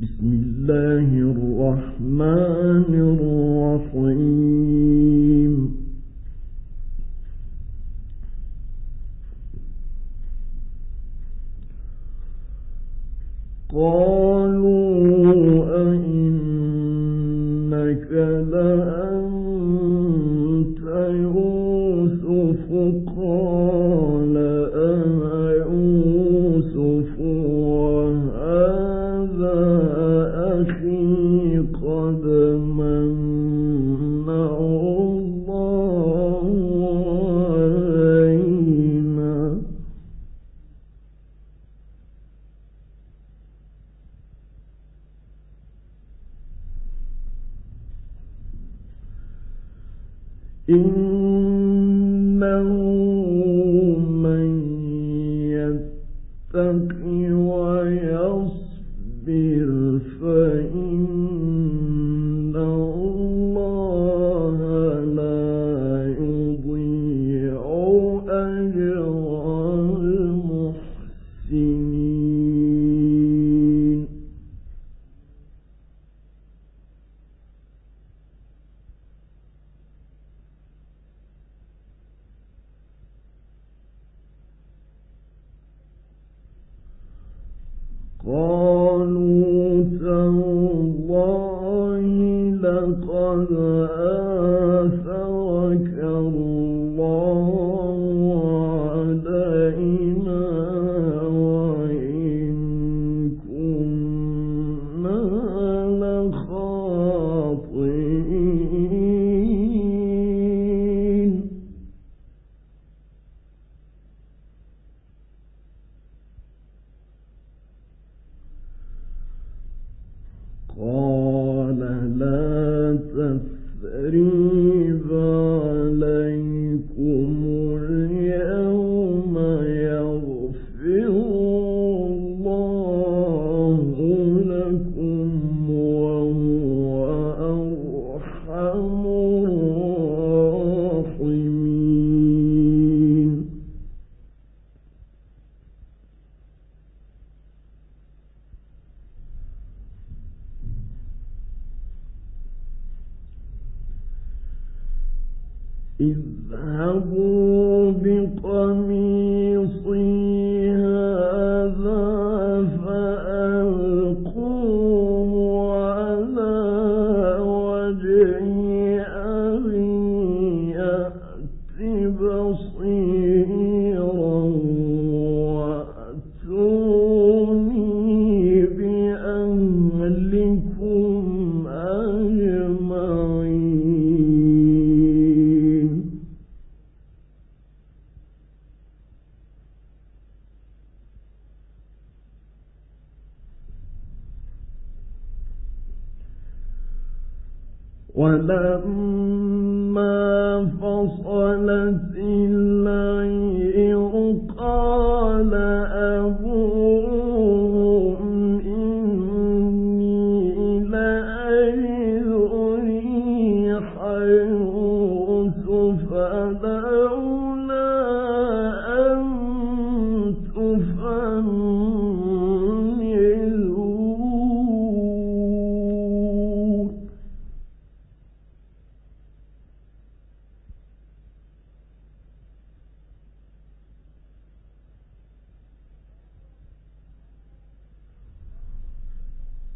بسم الله الرحمن الرحيم. قال إنه من يتق ஓ اذهبوا بقميص ولما فصلت الليل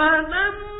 ورفع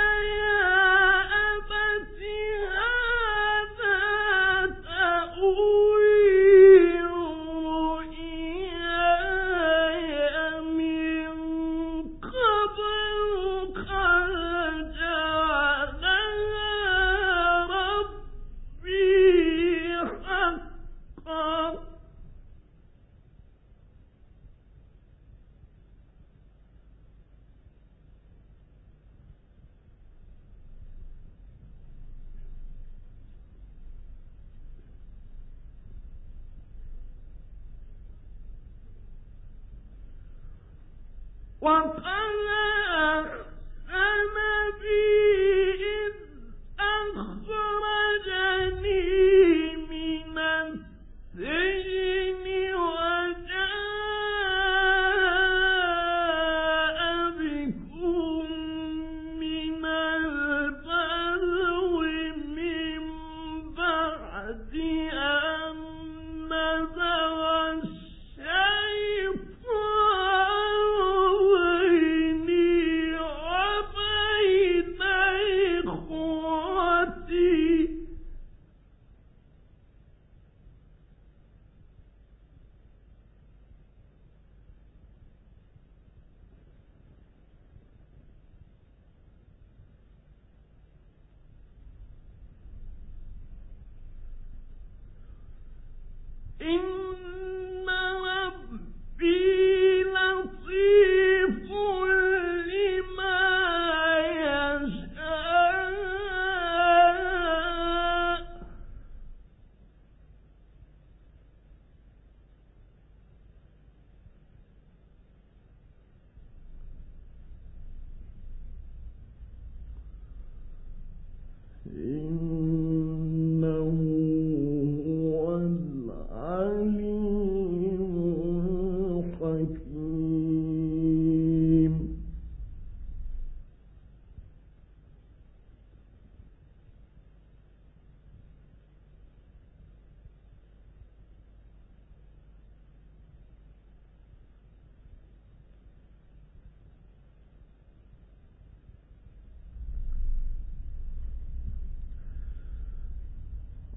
وقال إن